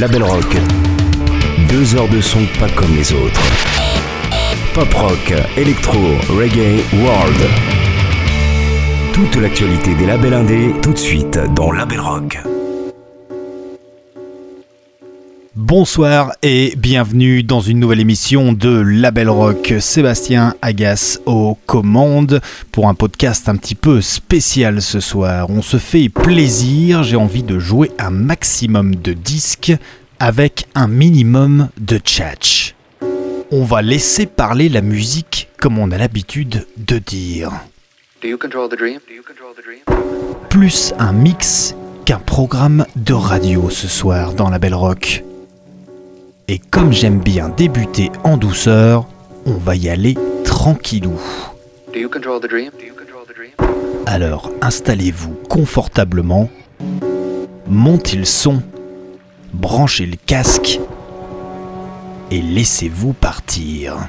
Label Rock. Deux heures de son pas comme les autres. Pop rock, électro, reggae, world. Toute l'actualité des labels indés, tout de suite dans Label Rock. Bonsoir et bienvenue dans une nouvelle émission de Label Rock. Sébastien Agas aux commandes pour un podcast un petit peu spécial ce soir. On se fait plaisir, j'ai envie de jouer un maximum de disques avec un minimum de tchatch. On va laisser parler la musique comme on a l'habitude de dire. Plus un mix qu'un programme de radio ce soir dans la Belle Rock. Et comme j'aime bien débuter en douceur, on va y aller tranquillou. Alors installez-vous confortablement, montez le son, branchez le casque. Et laissez-vous partir.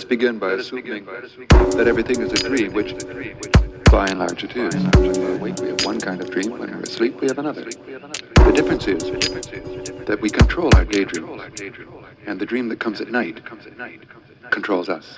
Us begin by assuming that everything is a dream, which by and large it is. When we're awake, we have one kind of dream. When we're asleep, we have another. The difference is that we control our daydream, and the dream that comes at night controls us.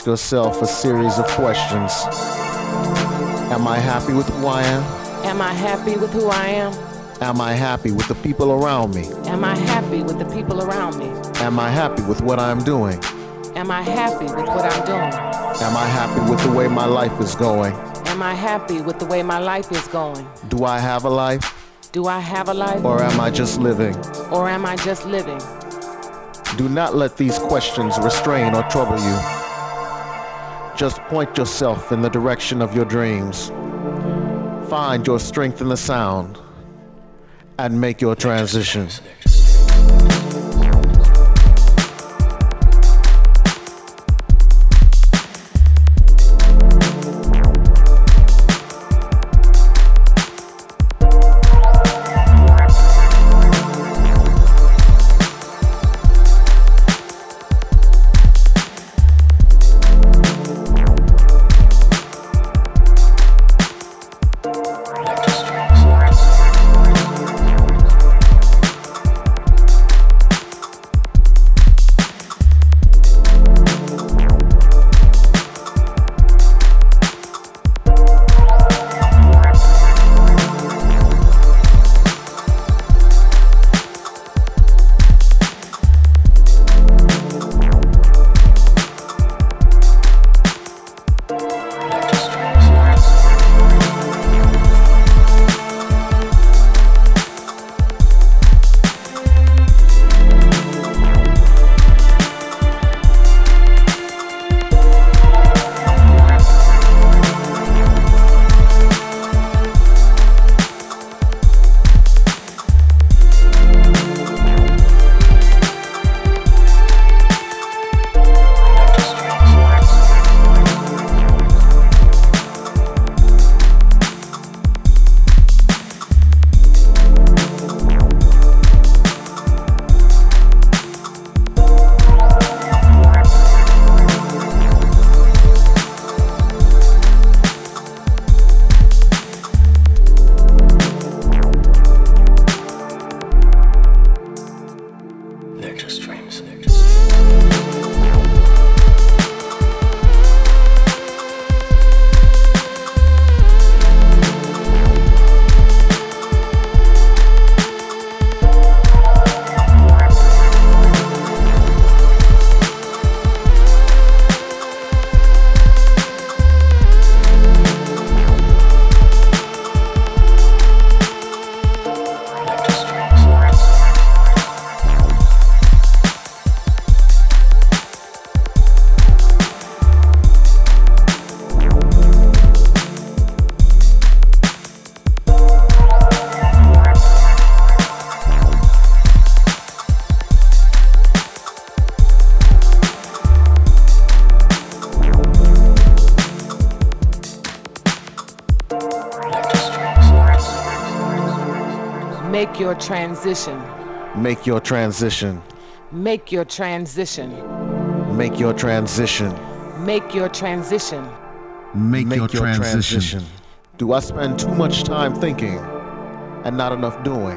Ask yourself a series of questions. Am I happy with who I am? Am I happy with who I am? Am I happy with the people around me? Am I happy with the people around me? Am I happy with what I'm doing? Am I happy with what I'm doing? Am I happy with the way my life is going? Am I happy with the way my life is going? Do I have a life? Do I have a life? Or am I just living? Or am I just living? Do not let these questions restrain or trouble you. Just point yourself in the direction of your dreams. Find your strength in the sound and make your transition. Transition. Make your transition. Make your transition. Make your transition. Make your transition. Make, Make your, your transition. transition. Do I spend too much time thinking and not enough doing?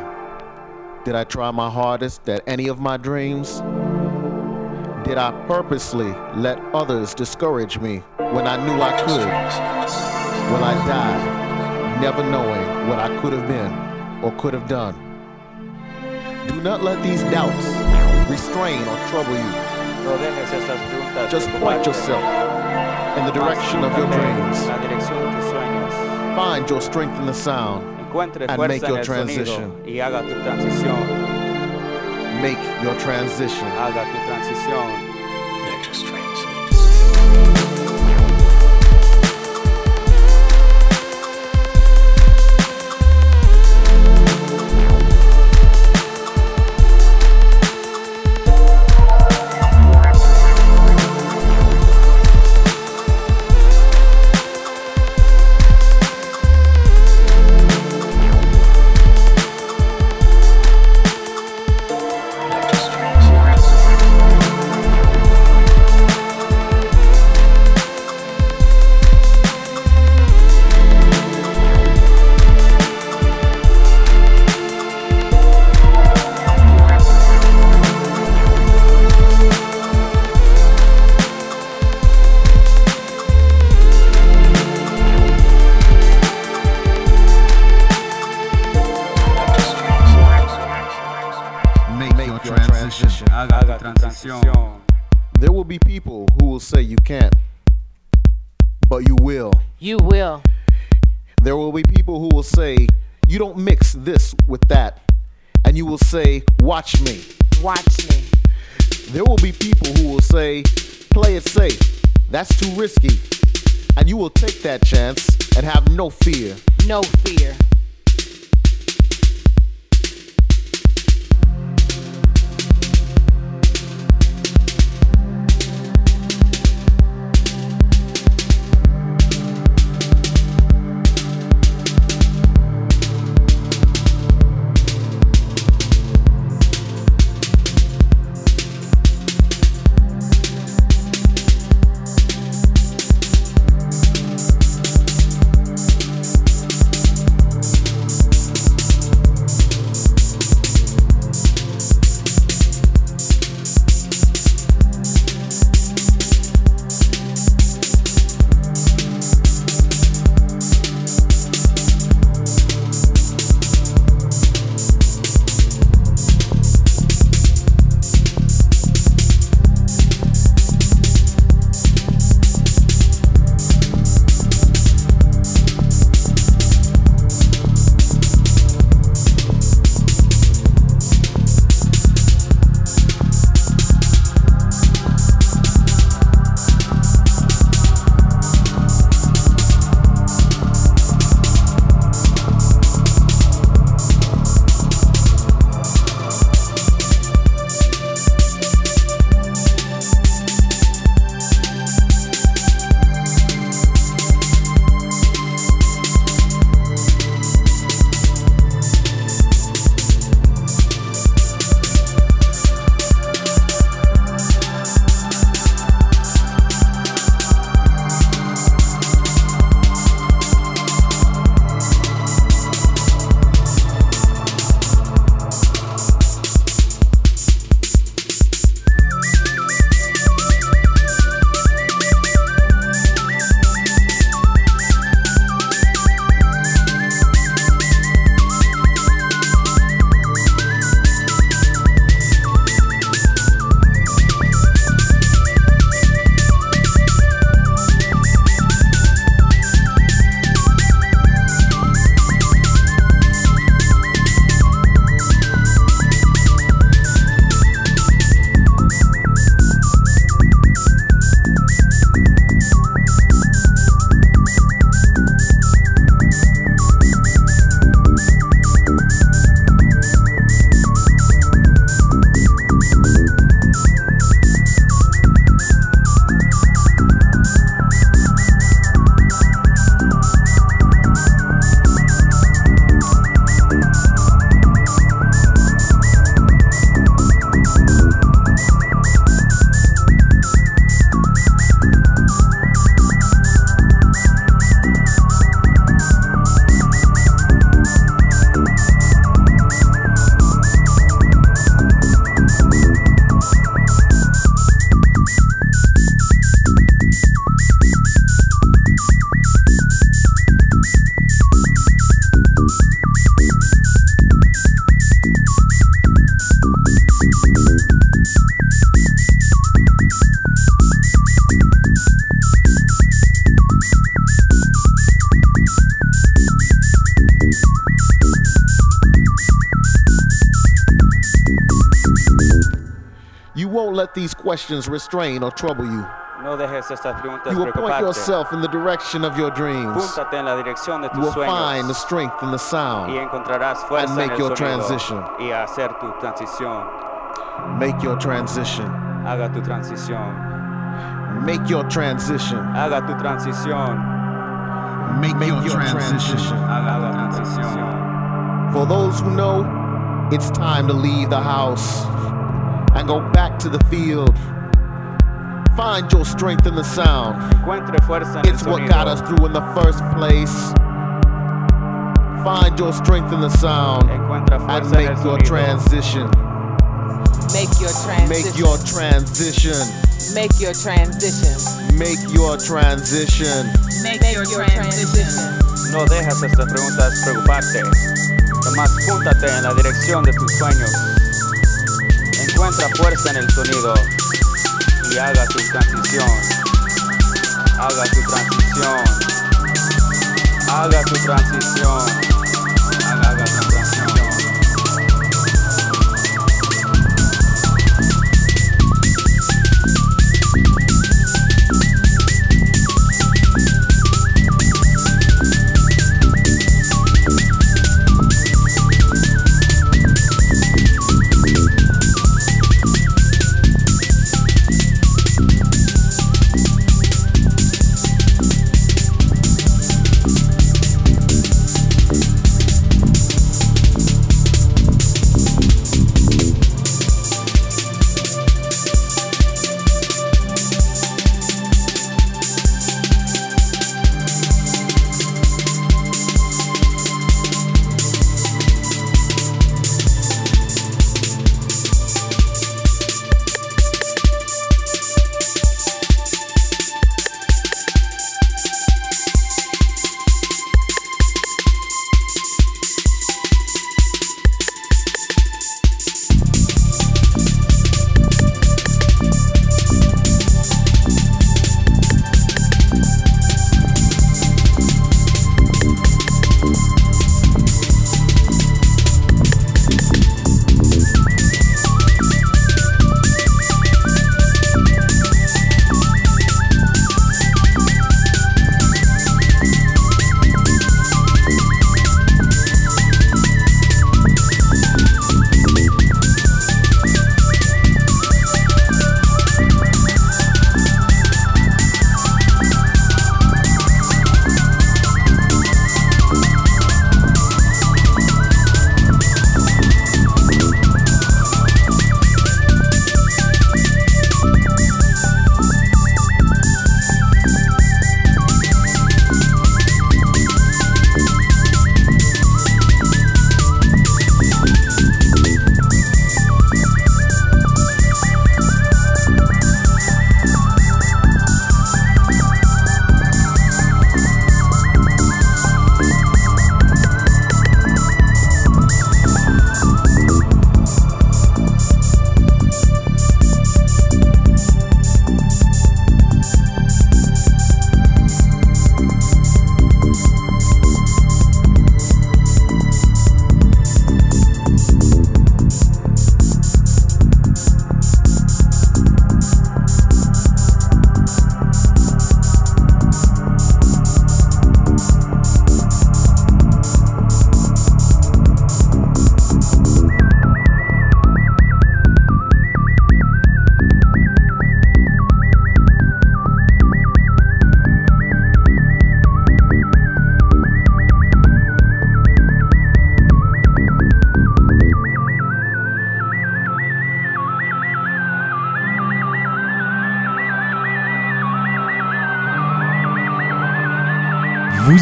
Did I try my hardest at any of my dreams? Did I purposely let others discourage me when I knew I could? When I died, never knowing what I could have been or could have done? Do not let these doubts restrain or trouble you. No dejes esas preguntas Just point yourself in the direction of your dreams. La dirección de tus sueños. Find your strength in the sound and make your transition. y haga tu transición. Make your transition. There will be people who will say you can't, but you will. You will. There will be people who will say you don't mix this with that, and you will say, Watch me. Watch me. There will be people who will say, Play it safe. That's too risky. And you will take that chance and have no fear. No fear. Questions restrain or trouble you. No dejes estas preguntas You will point preocuparte. yourself in the direction of your dreams. En la dirección de You will tus find the strength in the y sound. encontrarás fuerza and make en el your sonido transition. y hacer tu transición. Make your transition. Haga tu transición. Make your transition. Haga tu transición. Make, your, transition. Haga la transición. For those who know, it's time to leave the house and go back to the field. Find your strength in the sound. Encuentre fuerza en el It's what got us through in the first place. Find your strength in the sound and make your transition. Make your transition. Make your transition. Make your transition. Make your transition. Make your transition. No dejes estas preguntas preocuparte. Además, júntate en la dirección de tus sueños. Encuentra fuerza en el sonido y haga tu transición. Haga tu transición. Haga tu transición.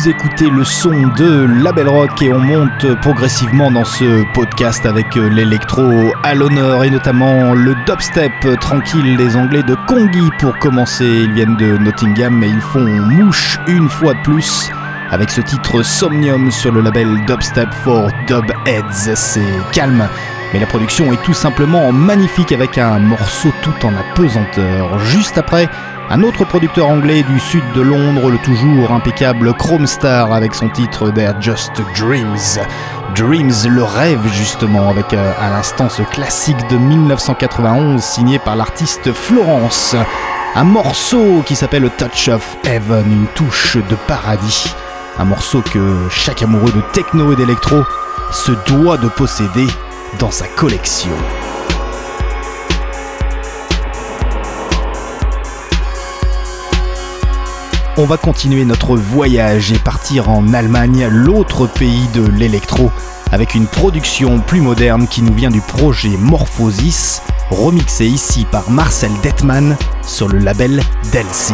Vous écoutez le son de Label Rock et on monte progressivement dans ce podcast avec euh, l'électro à l'honneur et notamment le dubstep tranquille des Anglais de Kongi pour commencer. Ils viennent de Nottingham mais ils font mouche une fois de plus avec ce titre Somnium sur le label Dubstep for Dub Heads. C'est calme. Mais la production est tout simplement magnifique avec un morceau tout en apesanteur. Juste après, un autre producteur anglais du sud de Londres, le toujours impeccable Chrome Star avec son titre They're Just Dreams. Dreams, le rêve justement, avec euh, à l'instant ce classique de 1991 signé par l'artiste Florence. Un morceau qui s'appelle Touch of Heaven, une touche de paradis. Un morceau que chaque amoureux de techno et d'électro se doit de posséder dans sa collection. On va continuer notre voyage et partir en Allemagne, l'autre pays de l'électro, avec une production plus moderne qui nous vient du projet Morphosis, remixé ici par Marcel Detman sur le label Delsin.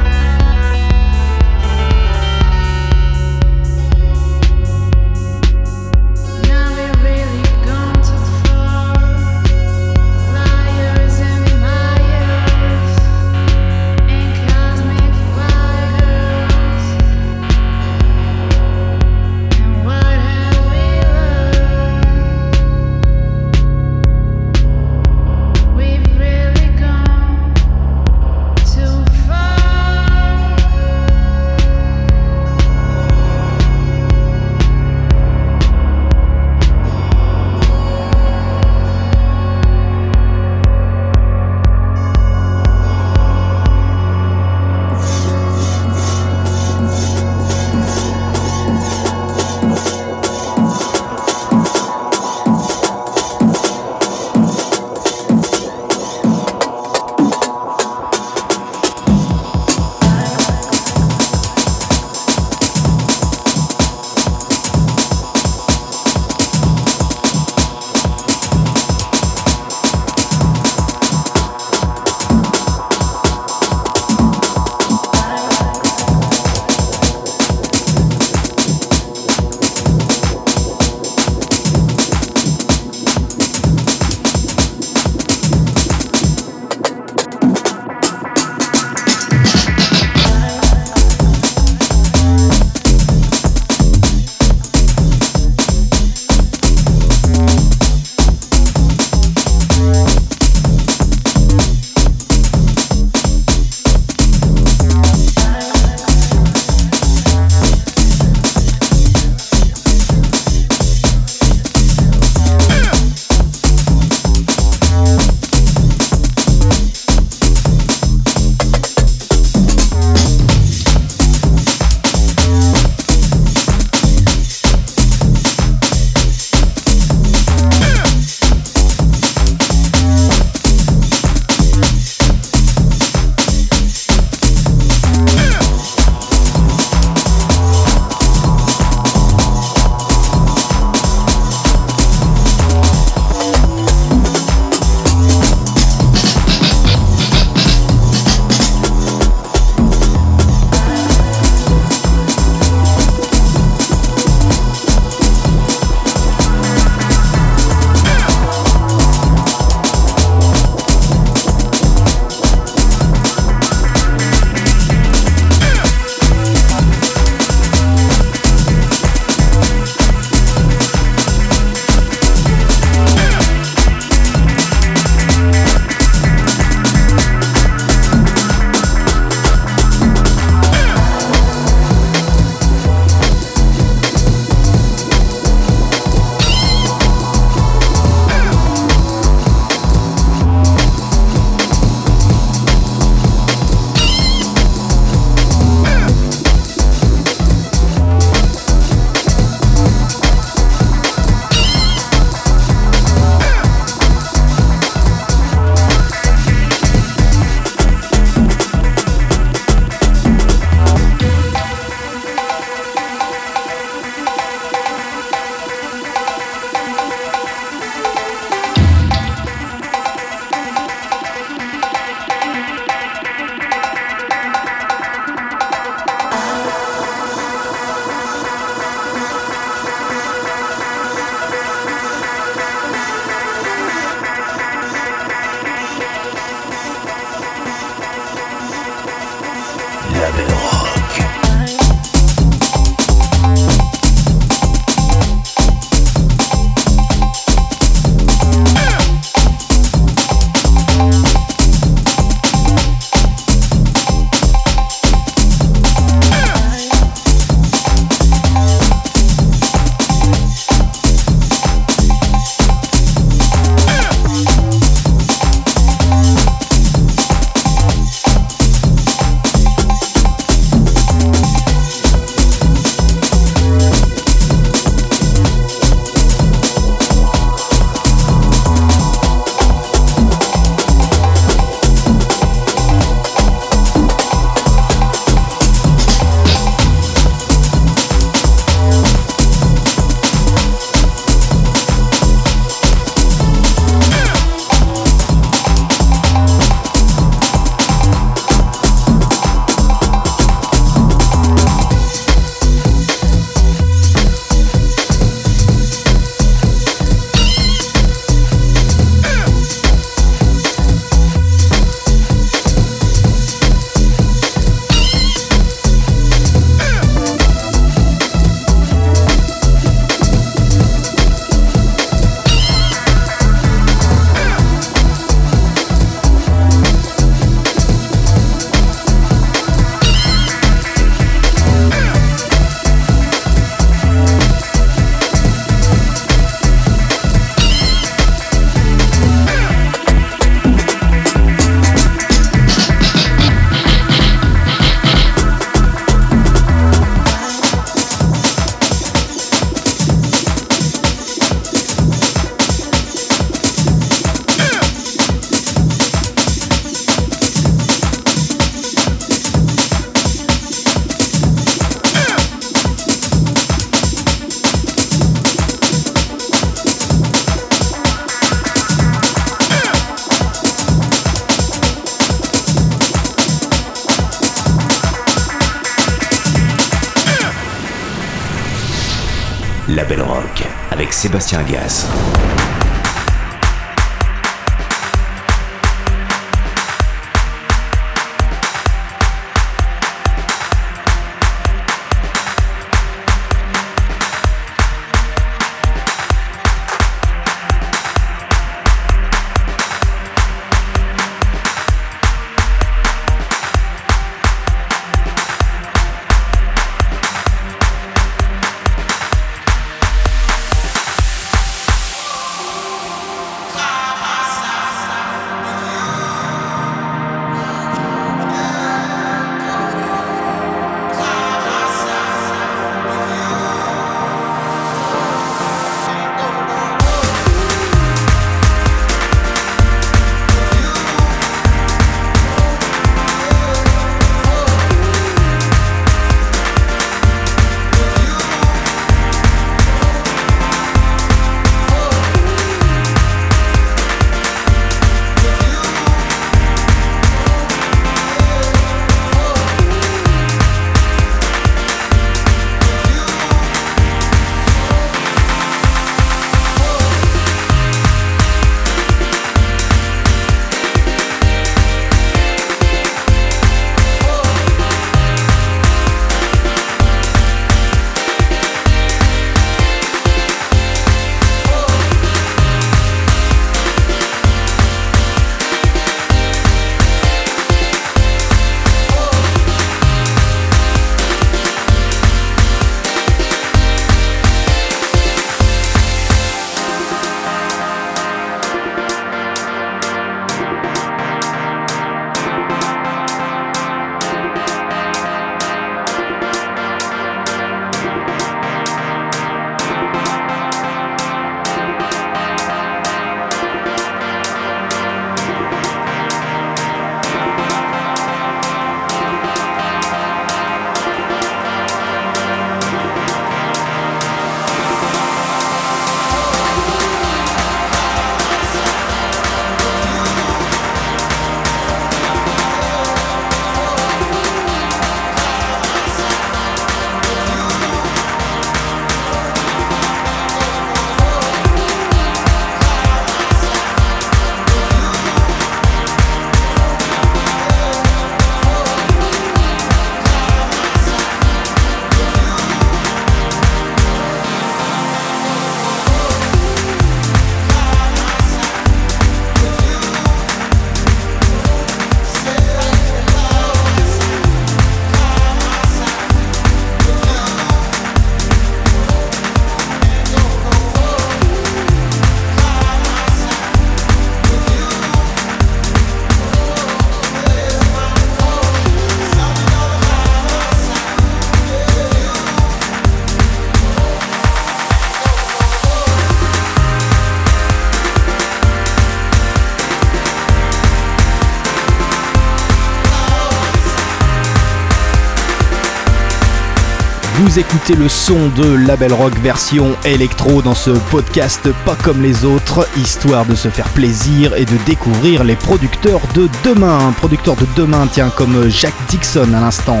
Écoutez le son de Label Rock version électro dans ce podcast pas comme les autres, histoire de se faire plaisir et de découvrir les producteurs de demain. Producteurs de demain, tiens, comme Jack Dixon à l'instant,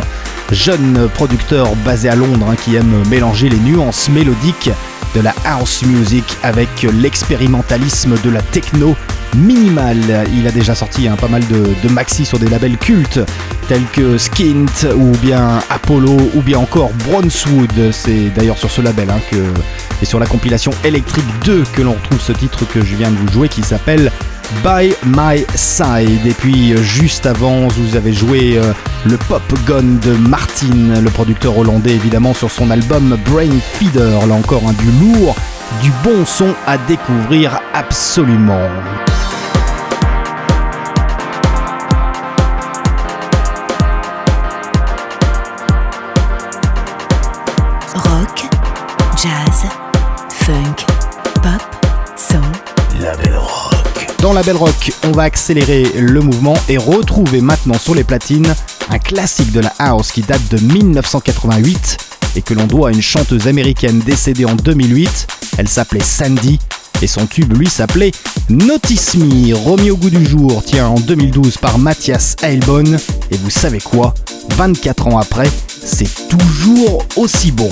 jeune producteur basé à Londres hein, qui aime mélanger les nuances mélodiques de la house music avec l'expérimentalisme de la techno minimal. Il a déjà sorti hein, pas mal de, maxi sur des labels cultes tels que Skint ou bien Apollo ou bien encore Bronzewood. C'est d'ailleurs sur ce label hein, que, et sur la compilation Electric 2 que l'on retrouve ce titre que je viens de vous jouer qui s'appelle By My Side. Et puis juste avant, vous avez joué euh, le Pop Gun de Martin, le producteur hollandais évidemment sur son album Brain Feeder. Là encore, un du lourd, du bon son à découvrir absolument. On va accélérer le mouvement et retrouver maintenant sur les platines un classique de la house qui date de 1988 et que l'on doit à une chanteuse américaine décédée en 2008. Elle s'appelait Sandy et son tube lui s'appelait Notice Me, remis au goût du jour, tiens en 2012 par Mathias Heilbonn. Et vous savez quoi? 24 ans après, c'est toujours aussi bon.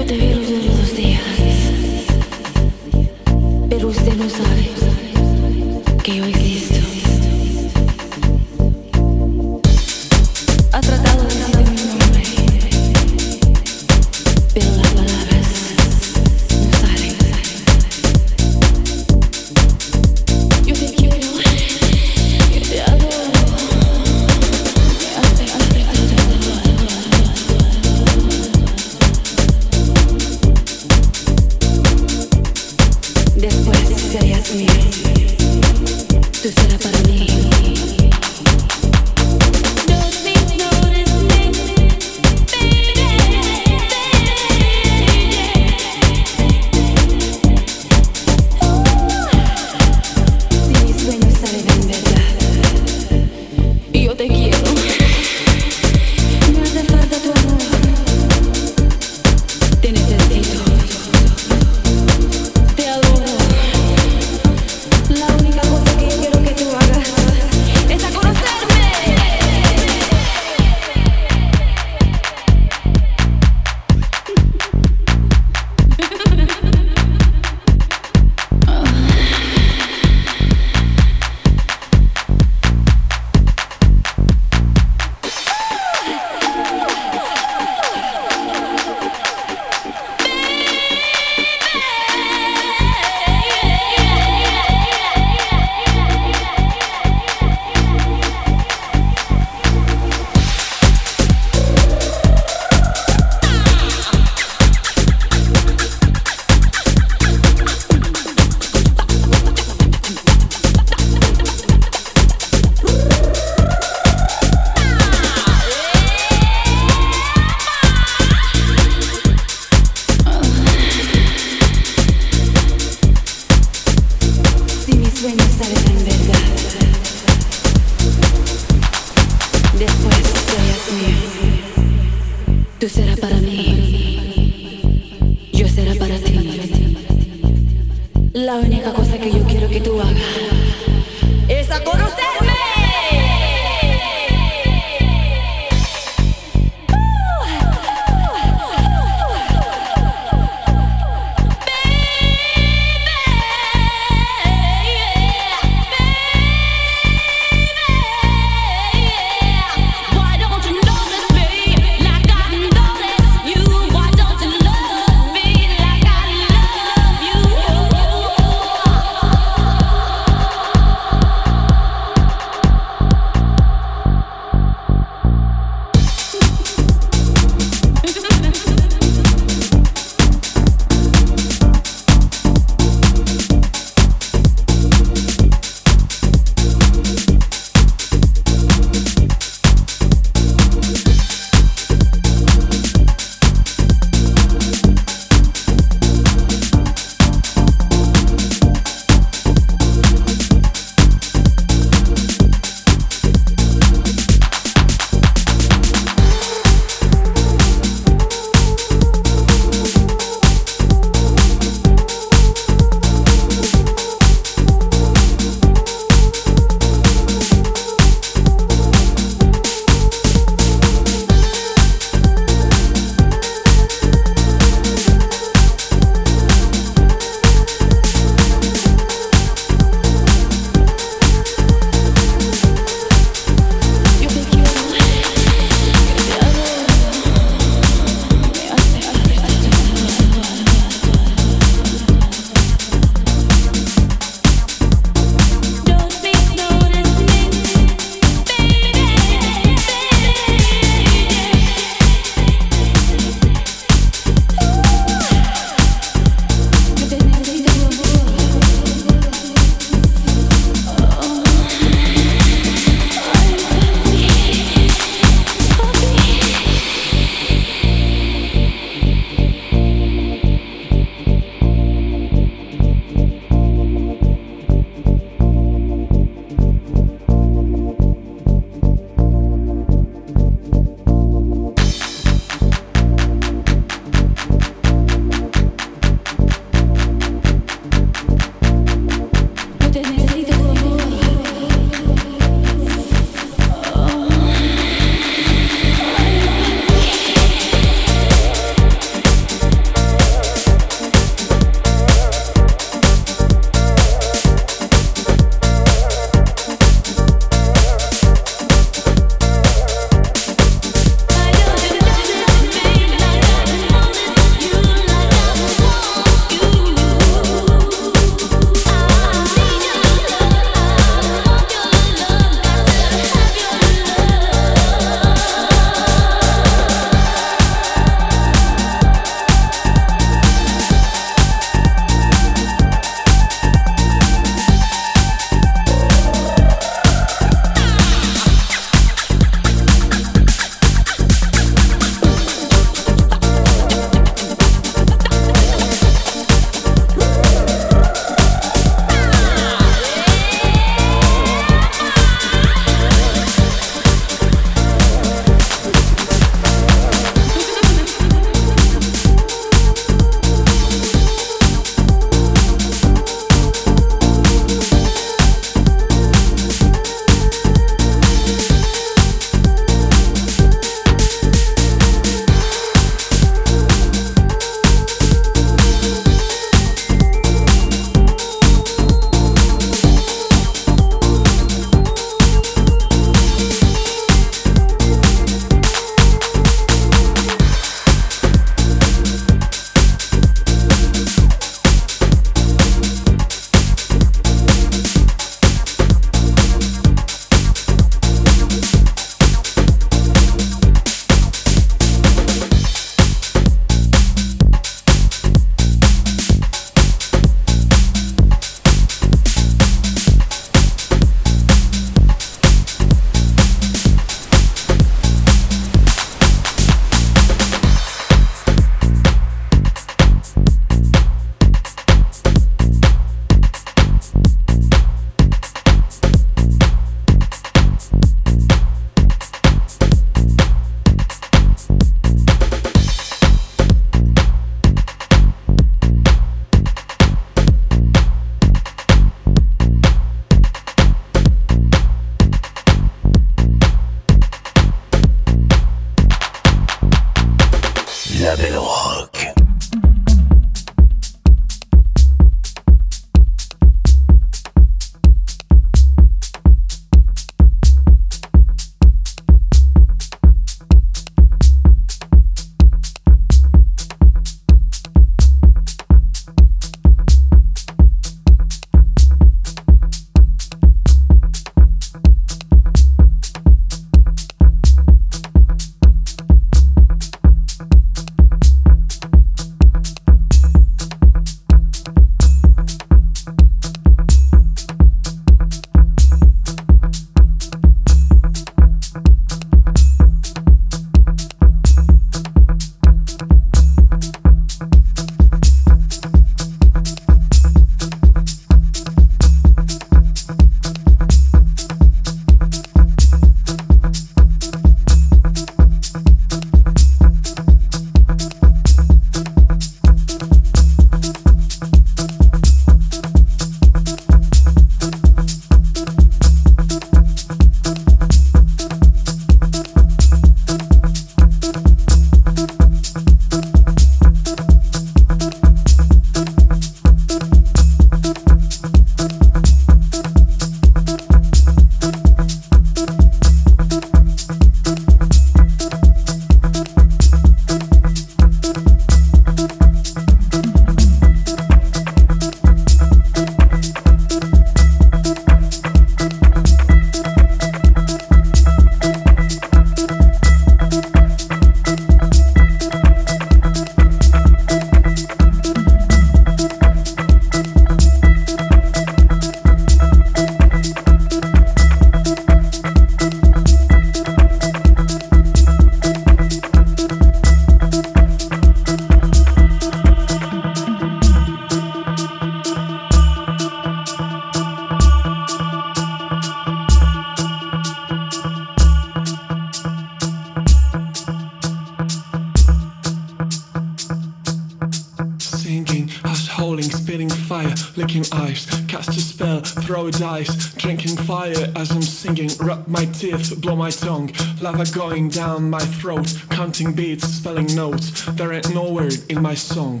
Lava going down my throat, counting beats, spelling notes. There ain't no word in my song.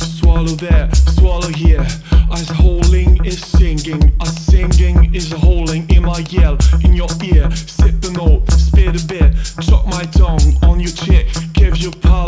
Swallow there, swallow here. Is singing, singing is holding in my yell in your ear. Sip note, spit a bit, chop my tongue on your chick. Give your palate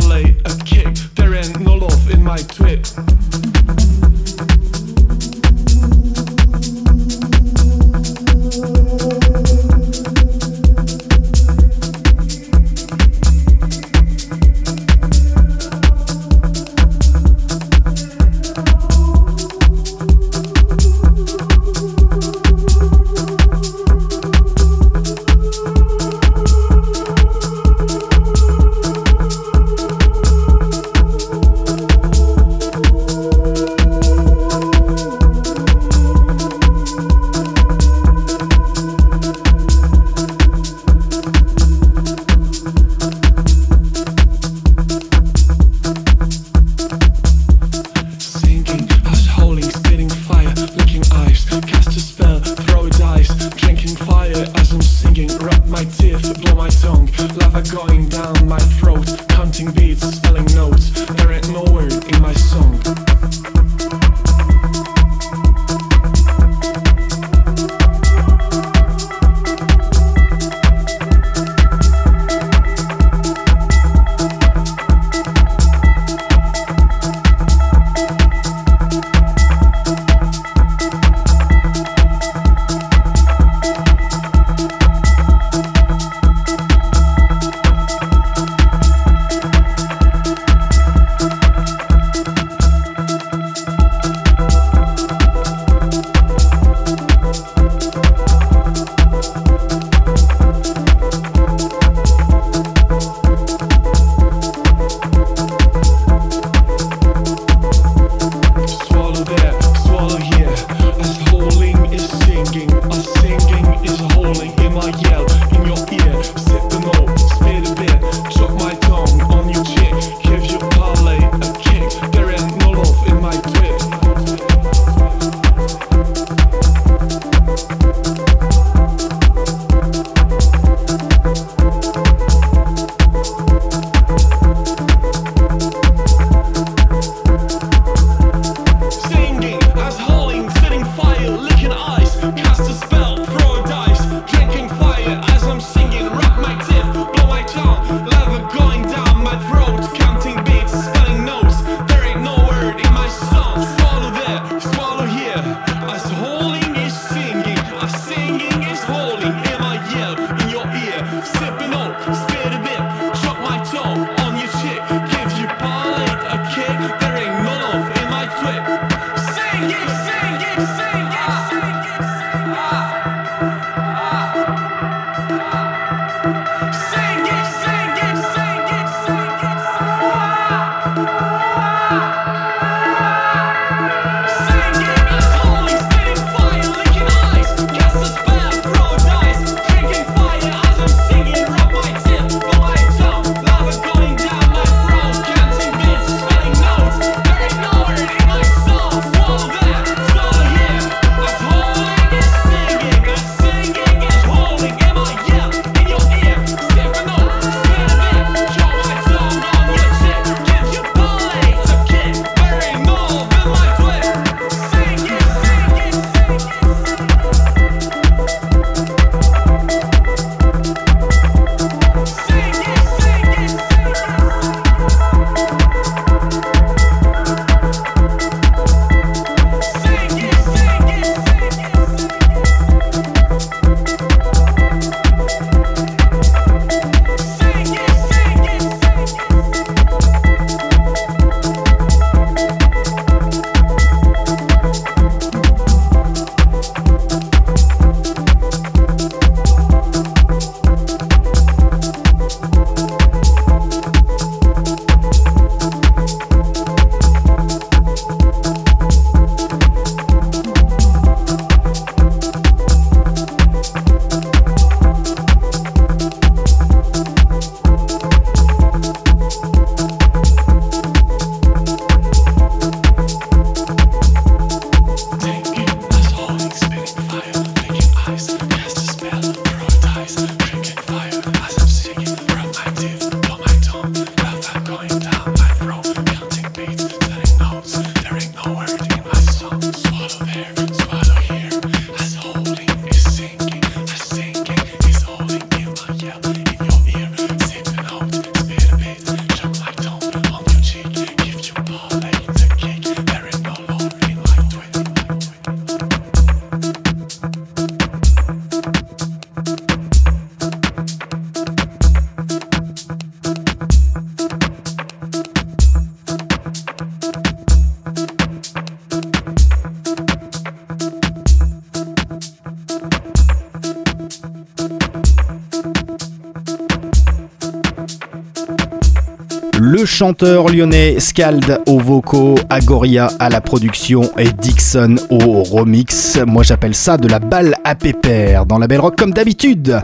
chanteur lyonnais, Scald au vocaux, Agoria à la production et Dixon au remix. Moi j'appelle ça de la balle à pépère dans la belle rock comme d'habitude.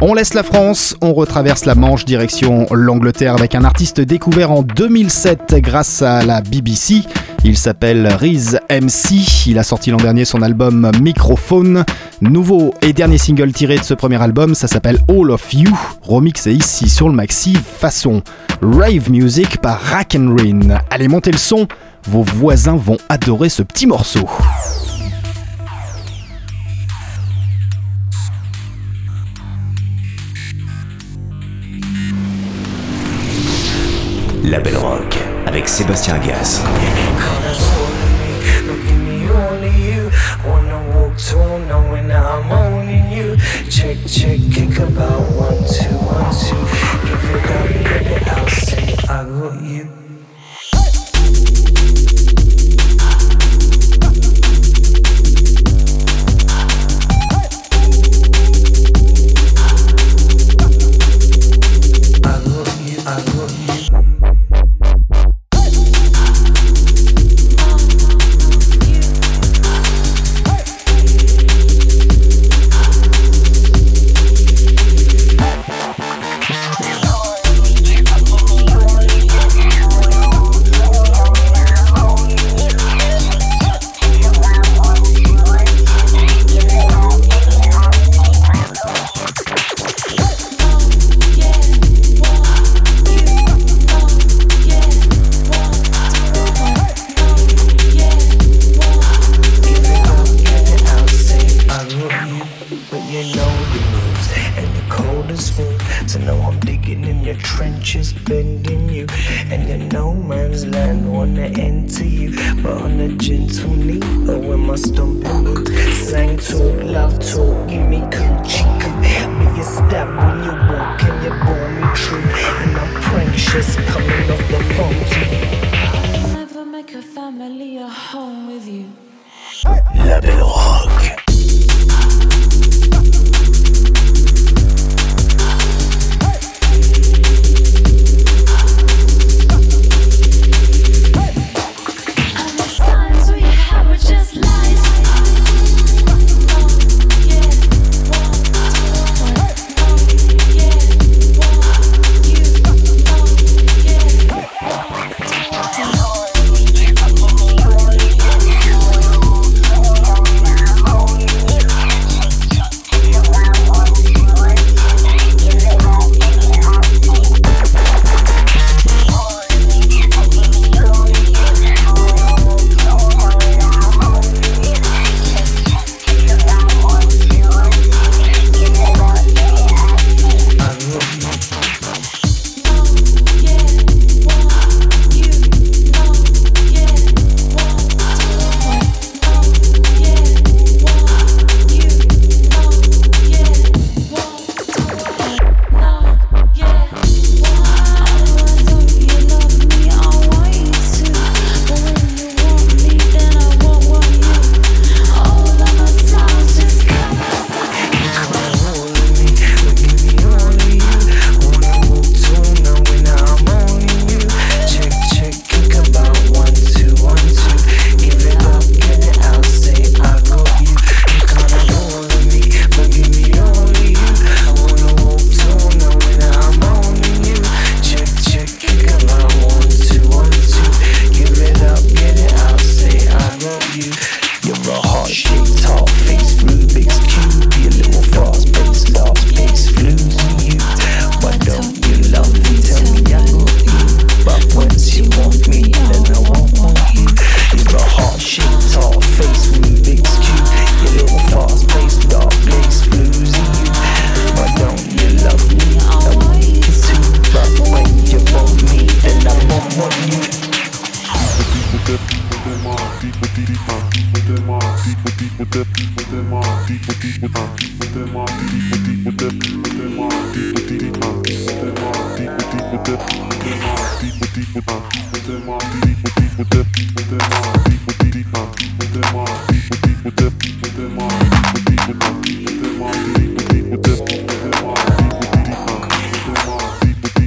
On laisse la France, on retraverse la Manche direction l'Angleterre avec un artiste découvert en 2007 grâce à la BBC. Il s'appelle Riz MC. Il a sorti l'an dernier son album Microphone. Nouveau et dernier single tiré de ce premier album, ça s'appelle All of You. Remixé ici sur le maxi façon rave music par Rack and Rin. Allez, montez le son, vos voisins vont adorer ce petit morceau. La Belle Rock avec Sébastien Gas. Check, check, kick about one, two, one, two. Give it up, it out, say I got you.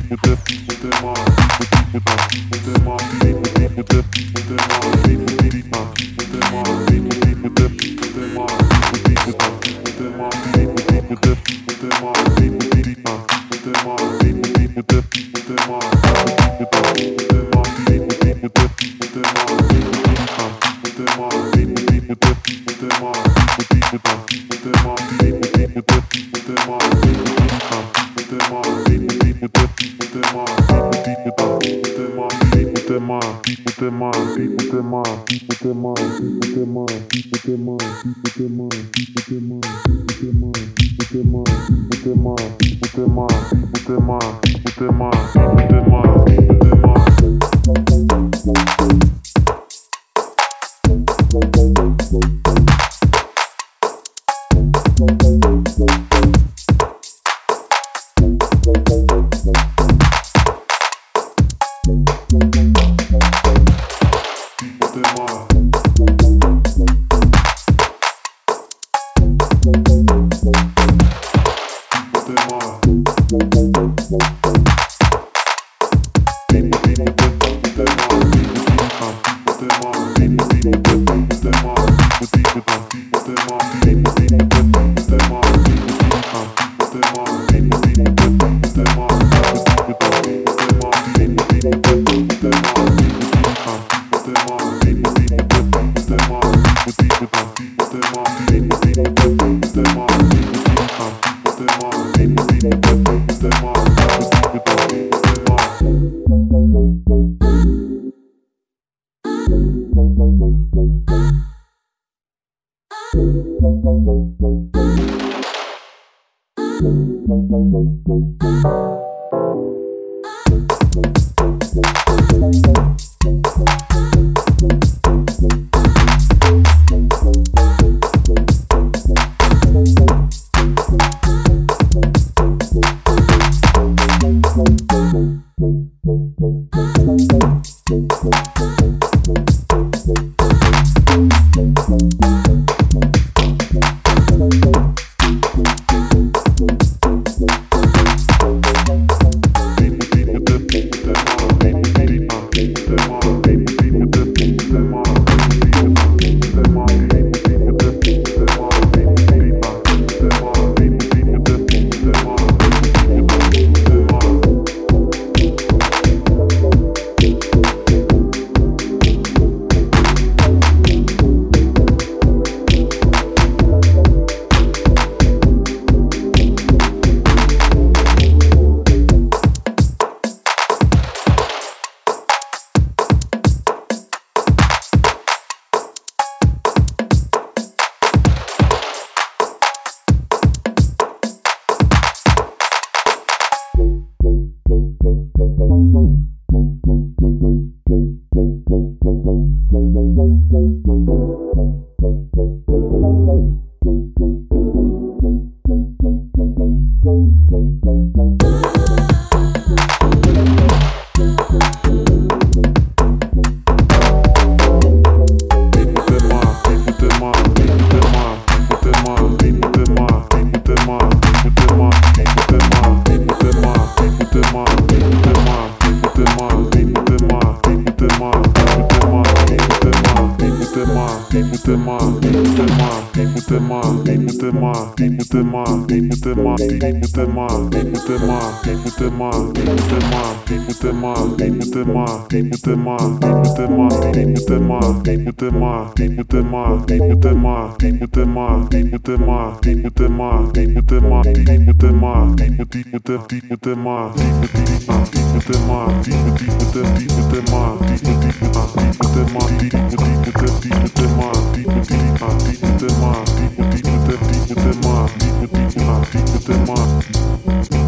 people, the people, the people, the people, the people, the people, the people, the people, the people, the people, the people, the people, the people, the people, the people, the people, the people, the people, the people, the people, tema, tipo tema, tipo tema, tipo tema, tipo tema, tipo tema, tipo tema, tipo tema, tipo tema, tipo tema, tipo tema, tipo tema, tipo tema, tipo tema, tipo tema, tipo tema, tipo tema, tipo tema, tipo tema, tipo tipo te, tipo tema, tipo tipo tipo tema, tipo tipo te, tipo tema, tipo tipo a, tipo tema, tipo tipo te, tipo tema, tipo tipo a, tipo tema, tipo tipo te, tipo tema. deep within my, deep within my.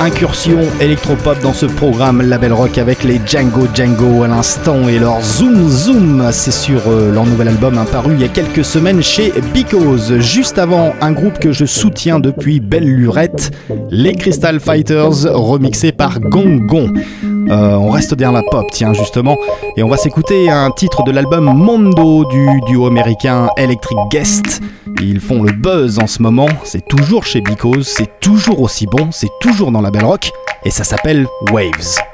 Incursion électropop dans ce programme Label Rock avec les Django Django à l'instant et leur Zoom Zoom. C'est sur euh, leur nouvel album paru il y a quelques semaines chez Because. Juste avant, un groupe que je soutiens depuis belle lurette, les Crystal Fighters, remixés par Gong Gong. Euh, on reste derrière la pop, tiens, justement. Et on va s'écouter un titre de l'album Mondo du duo américain Electric Guest. Ils font le buzz en ce moment. C'est toujours chez Because, c'est toujours aussi bon, c'est toujours dans la belle rock. Et ça s'appelle Waves.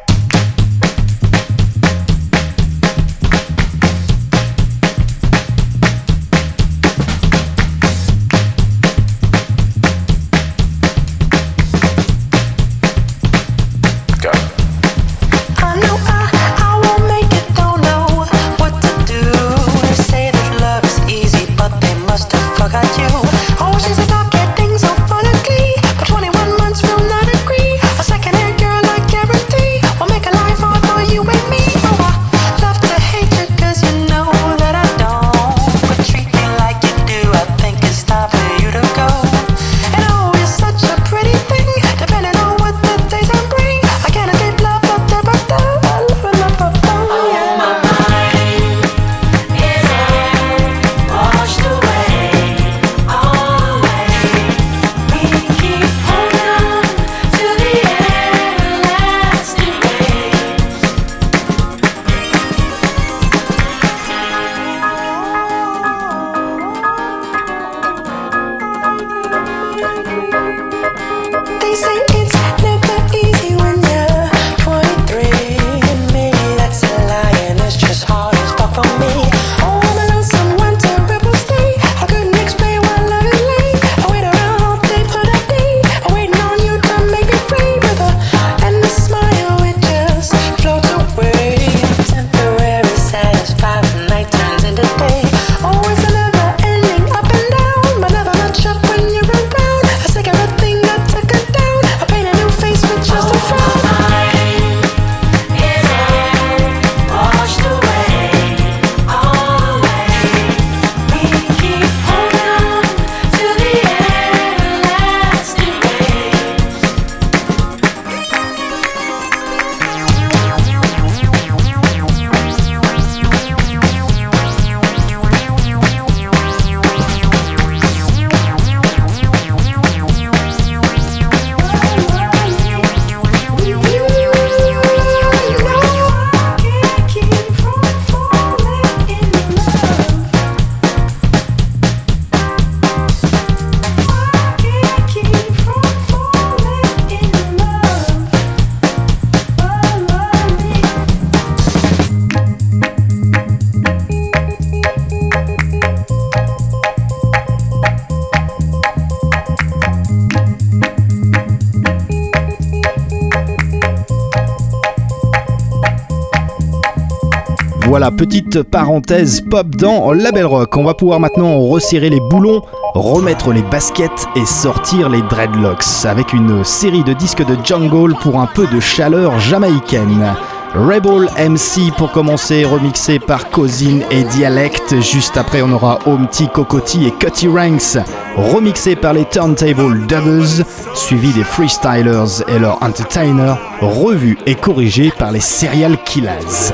Petite parenthèse pop dans Label Rock. On va pouvoir maintenant resserrer les boulons, remettre les baskets et sortir les dreadlocks avec une série de disques de jungle pour un peu de chaleur jamaïcaine. Rebel MC pour commencer, remixé par Cousin et Dialect. Juste après, on aura Omti, Cocotti et Cutty Ranks, remixé par les Turntable Dubbers, suivi des Freestylers et leur Entertainer, revu et corrigé par les Serial Killers.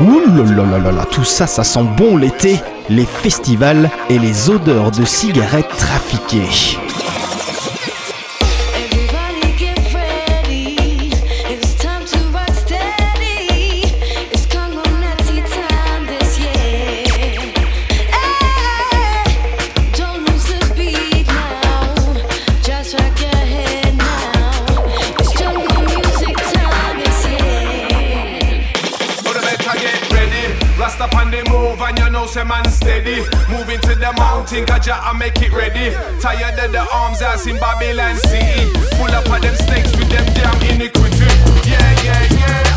Ouh là là là tout ça, ça sent bon l'été, les festivals et les odeurs de cigarettes trafiquées. Mountain, Kaja, I make it ready. Tired of the arms as in Babylon City. Full up of them snakes with them damn iniquity. Yeah, yeah, yeah.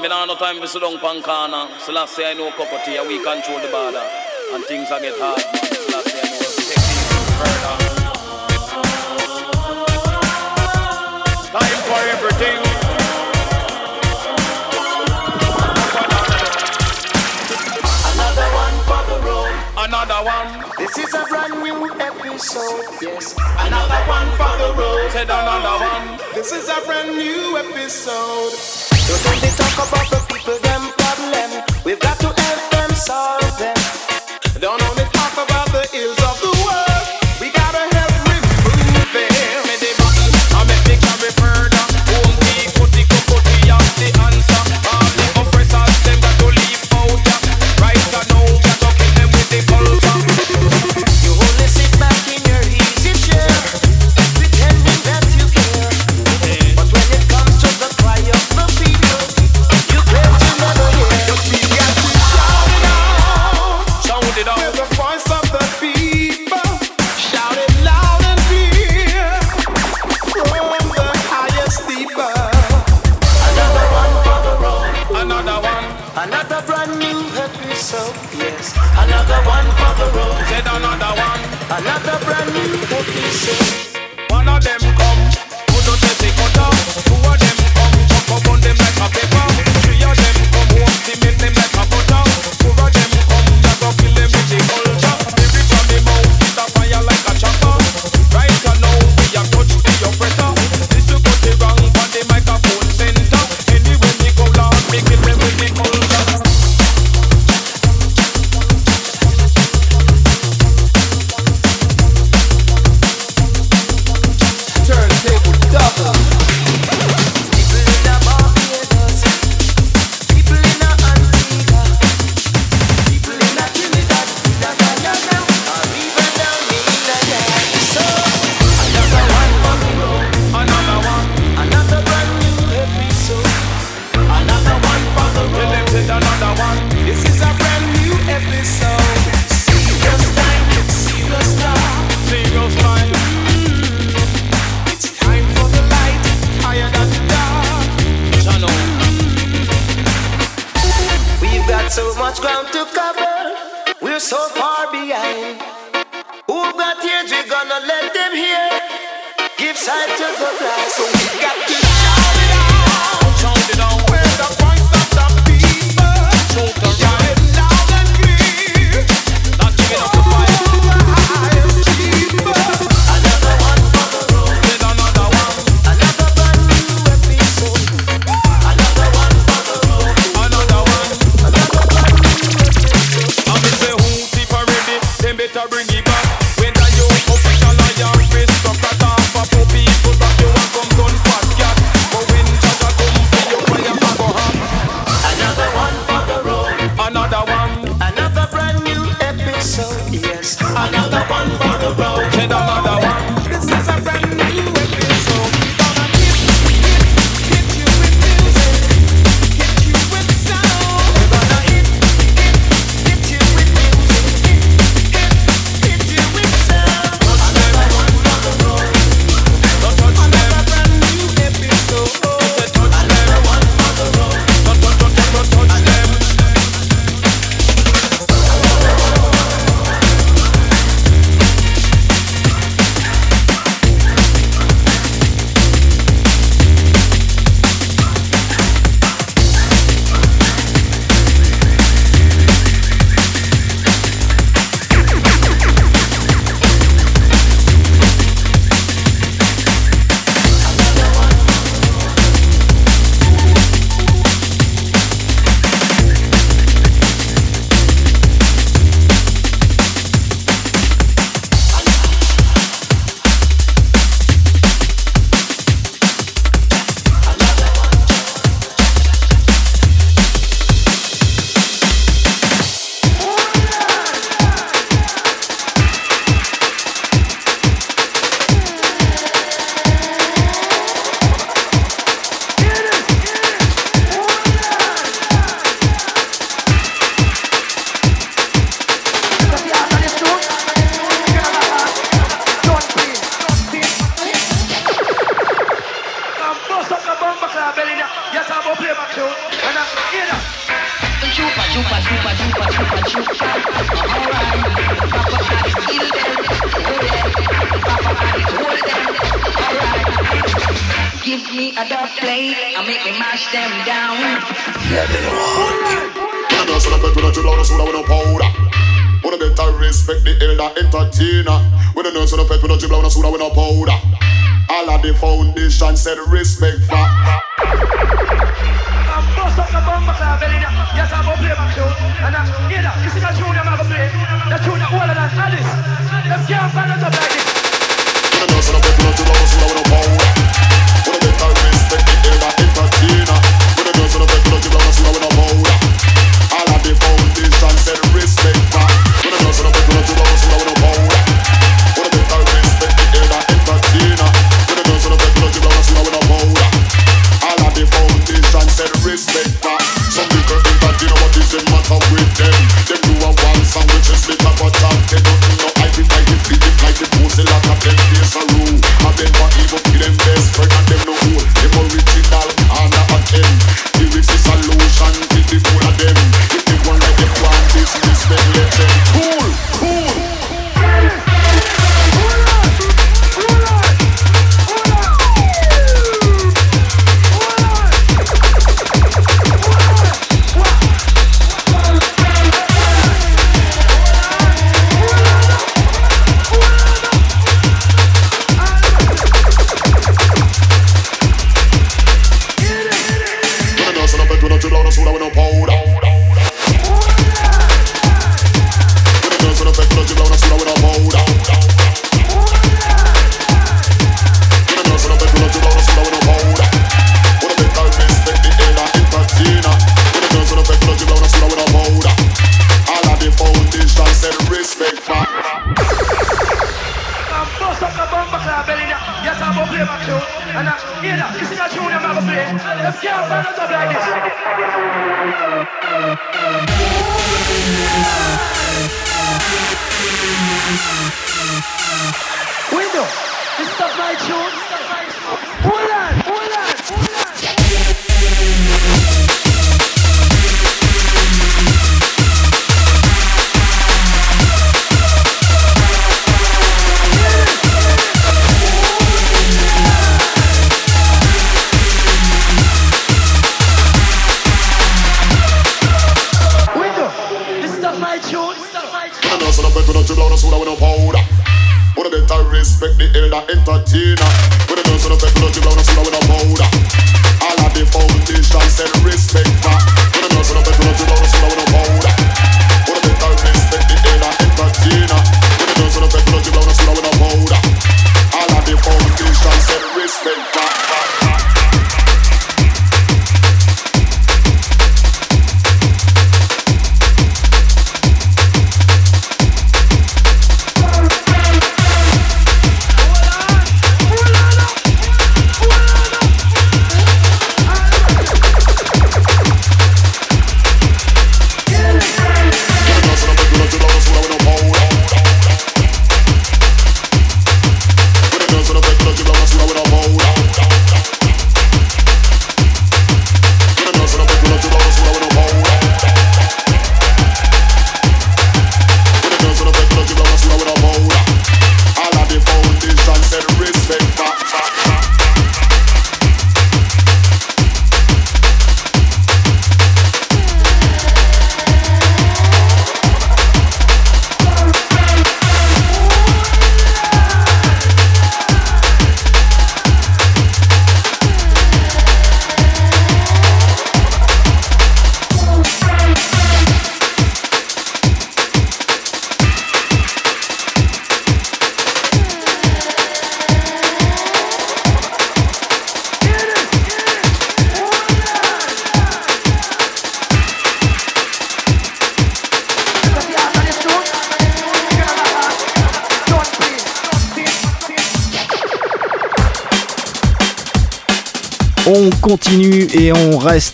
Me no time sit down pan corner. I know cup of tea, we control the border. And things are get hard, man. I know take things further. Time for everything. Another one for the road. Another one. This is a brand new episode. Yes. Another one for the road. Said another one. This is a brand new episode. Don't about the people, them problem. We've got to help them solve them. Don't know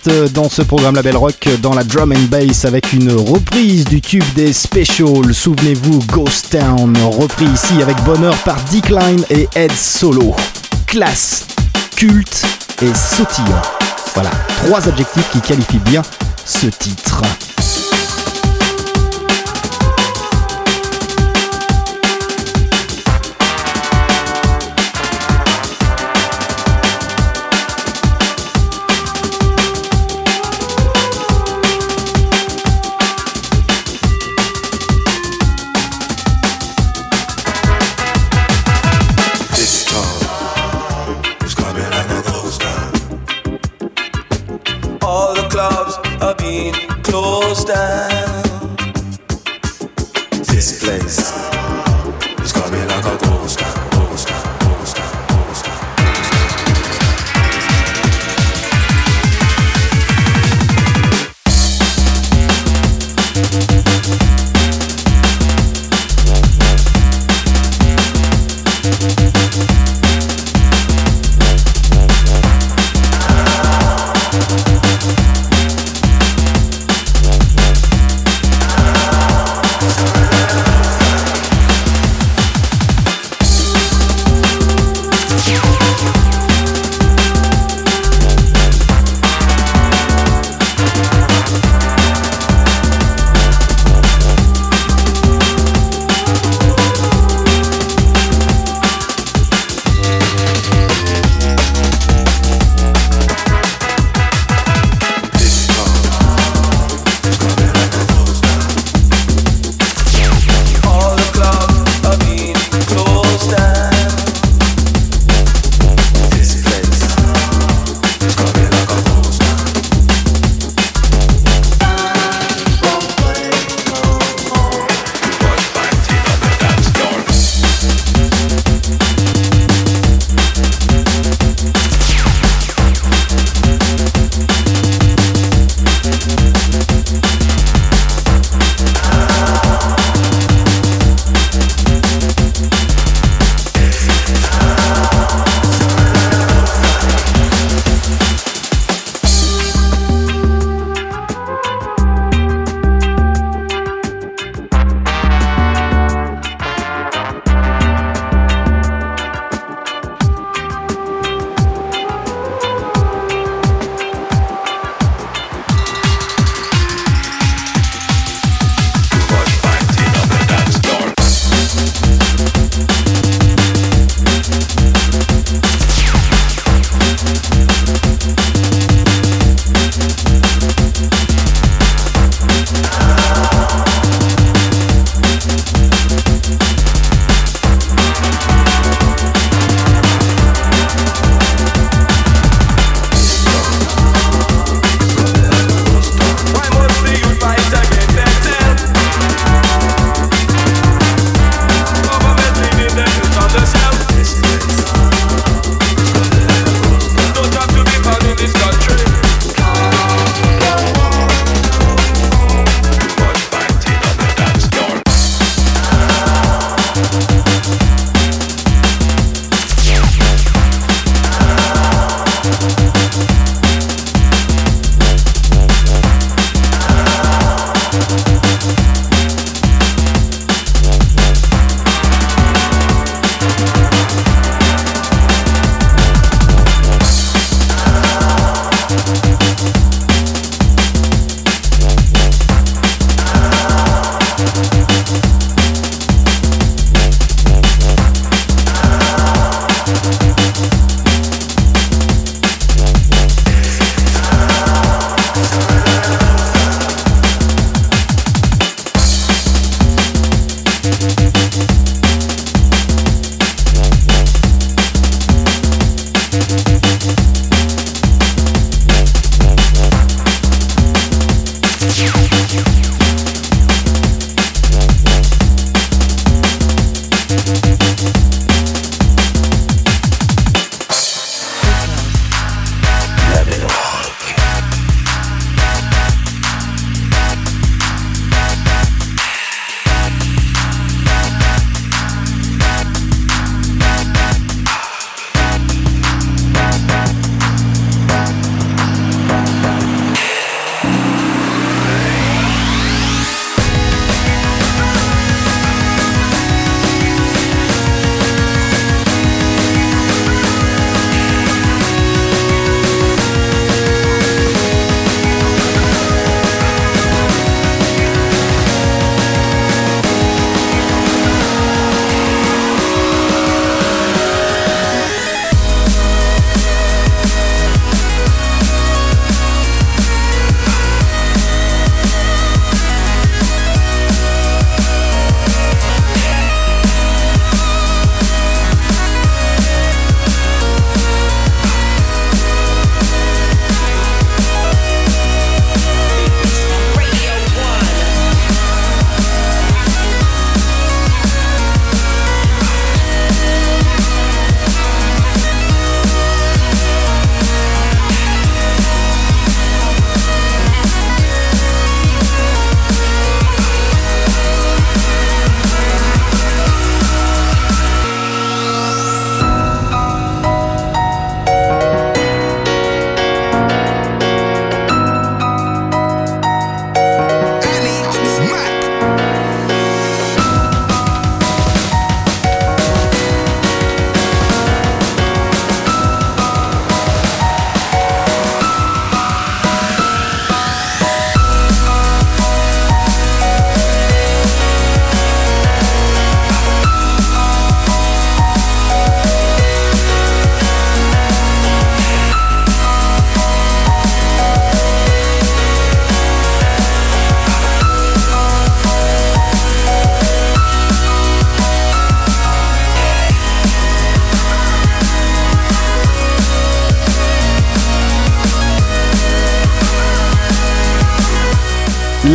Euh, dans ce programme Label Rock euh, dans la drum and bass avec une reprise du tube des Specials. Souvenez-vous, Ghost Town, repris ici avec bonheur par Decline et Ed Solo. Classe, culte et sautillant. Voilà, trois adjectifs qui qualifient bien ce titre.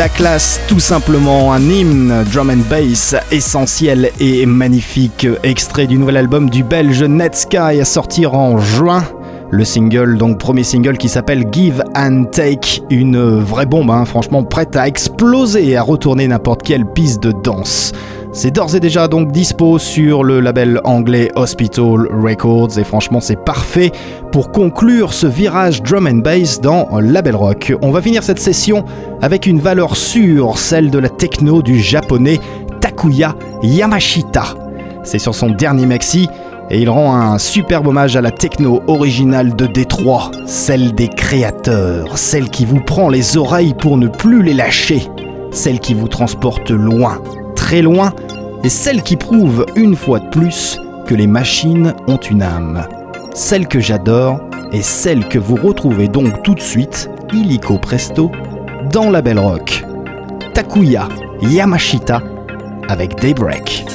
La classe, tout simplement un hymne drum and bass essentiel et magnifique, extrait du nouvel album du belge Netsky à sortir en juin. Le single, donc premier single qui s'appelle Give and Take, une vraie bombe, hein, franchement prête à exploser et à retourner n'importe quelle piste de danse. C'est d'ores et déjà donc dispo sur le label anglais Hospital Records et franchement c'est parfait pour conclure ce virage drum and bass dans Label Rock. On va finir cette session avec une valeur sûre, celle de la techno du japonais Takuya Yamashita. C'est sur son dernier maxi et il rend un superbe hommage à la techno originale de Détroit, celle des créateurs, celle qui vous prend les oreilles pour ne plus les lâcher, celle qui vous transporte loin, très loin, et celle qui prouve une fois de plus que les machines ont une âme. Celle que j'adore et celle que vous retrouvez donc tout de suite, illico presto, dans la Belle Rock. Takuya Yamashita avec Daybreak.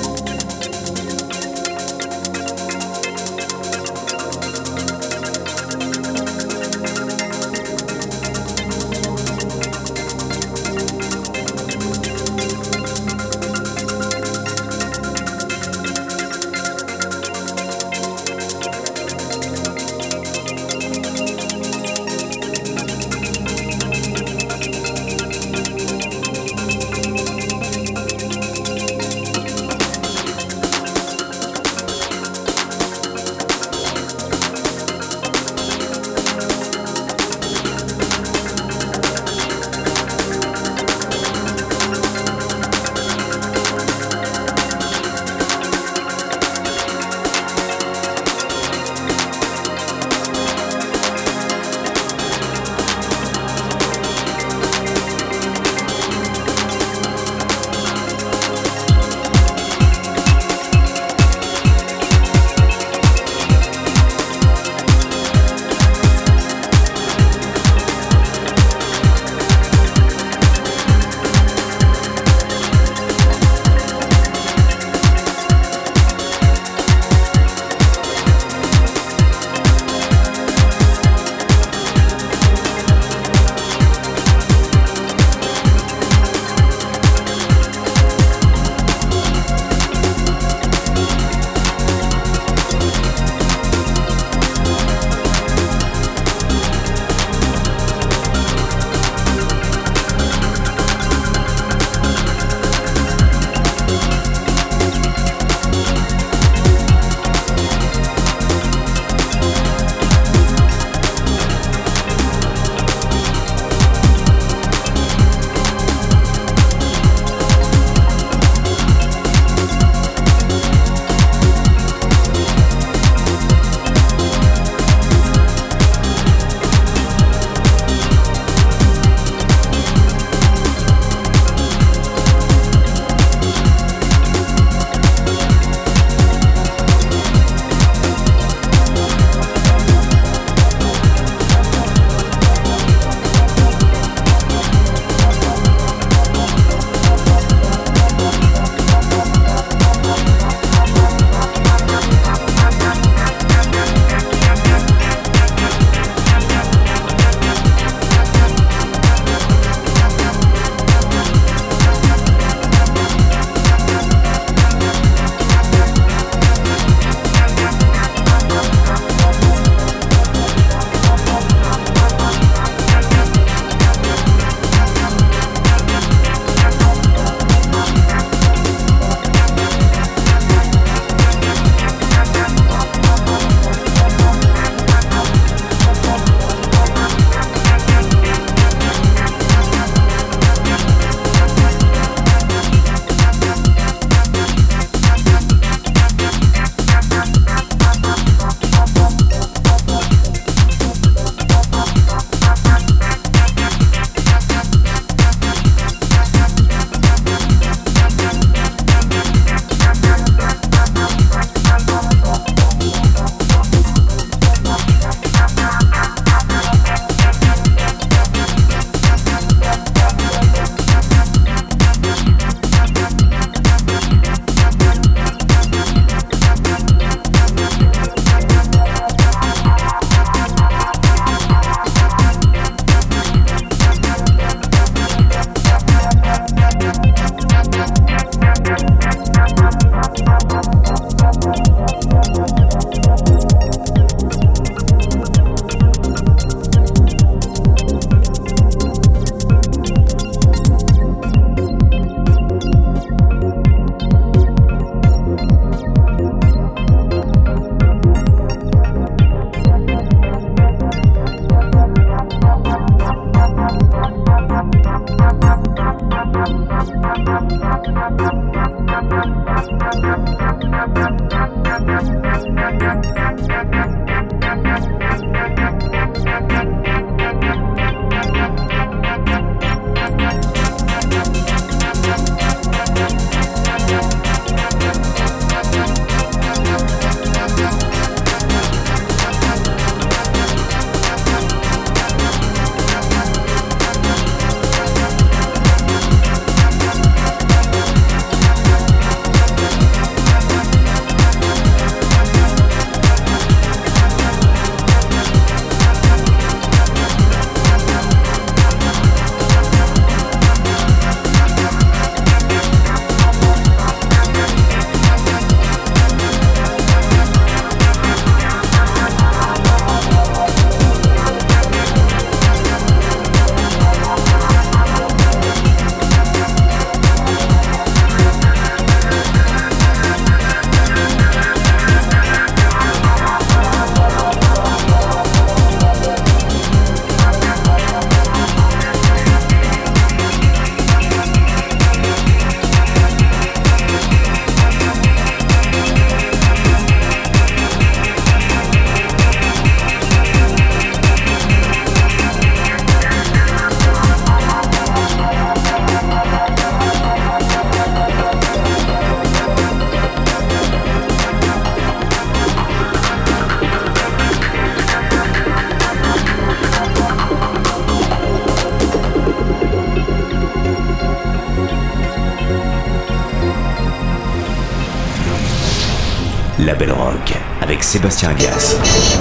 Sébastien Gas.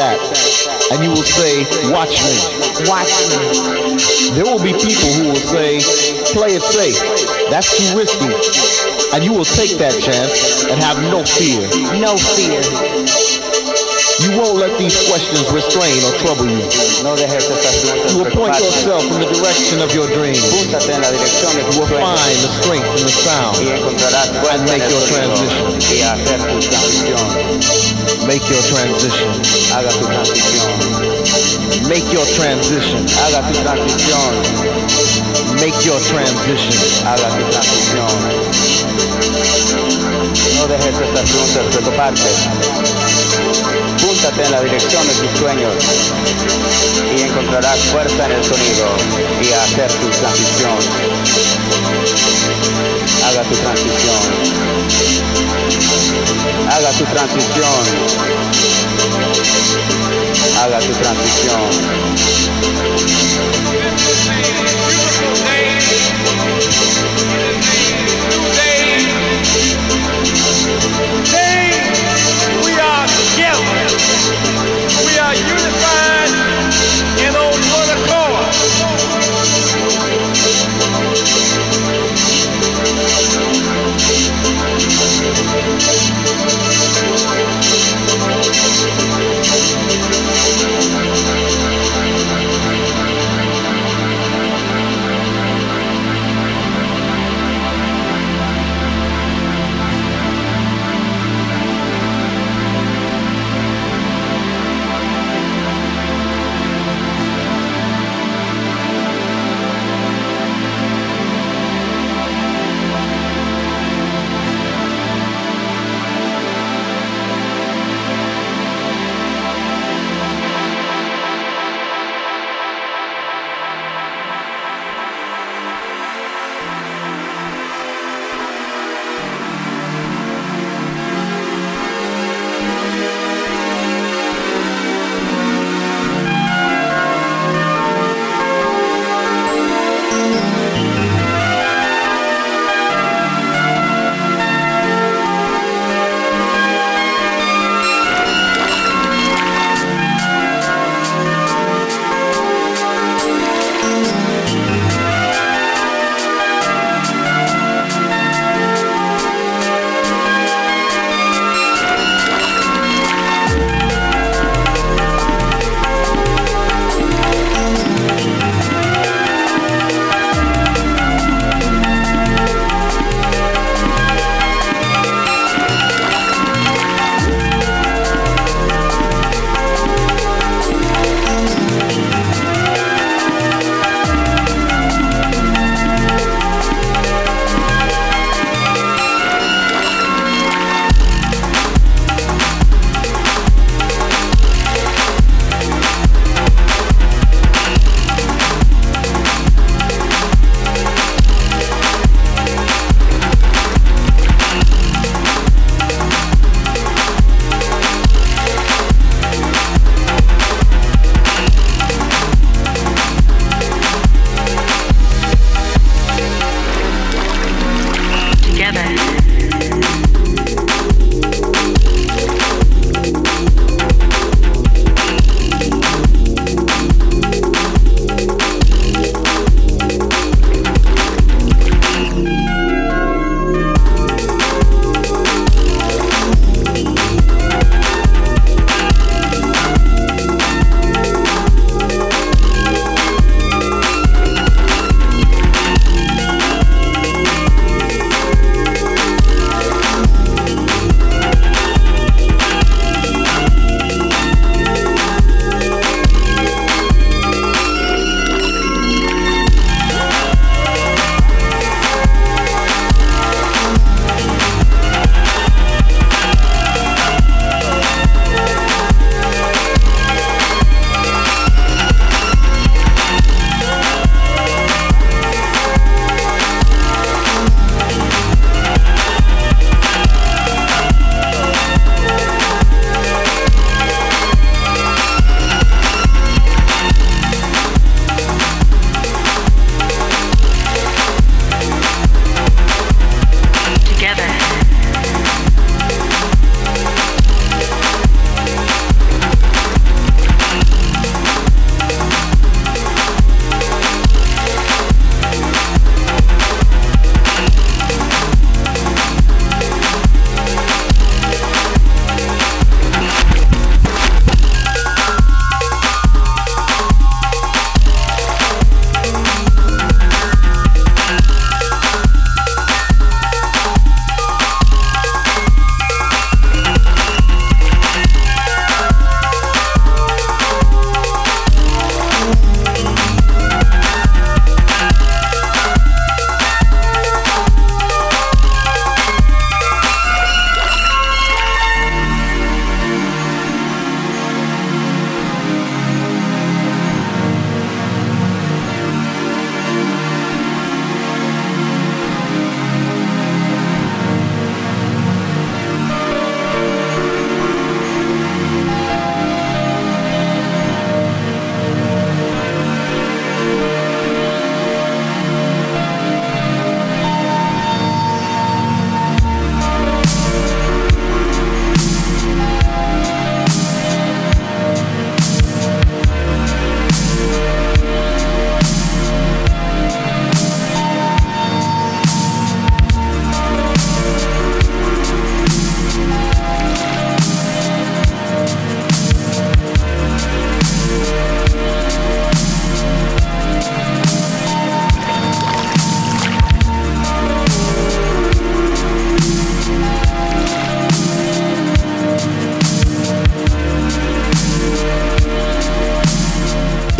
That. And you will say, watch me. Watch me. There will be people who will say, play it safe. That's too risky. And you will take that chance and have no fear. No fear. You won't let these questions restrain or trouble you. No dejes estas preguntas You will point yourself in the direction of your dreams. Púntate en la dirección de You will find the strength in the sound and make your transition. Make your transition. Haga tu transición. Make your transition. Haga tu transición. Make your transition. Haga tu transición. No dejes estas preguntas preocuparte. Púntate en la dirección de tus sueños y encontrarás fuerza en el sonido y hacer tu transición. Haga tu transición. Haga tu transición. Haga tu transición. we are together. We are unified and on one accord. Thank you.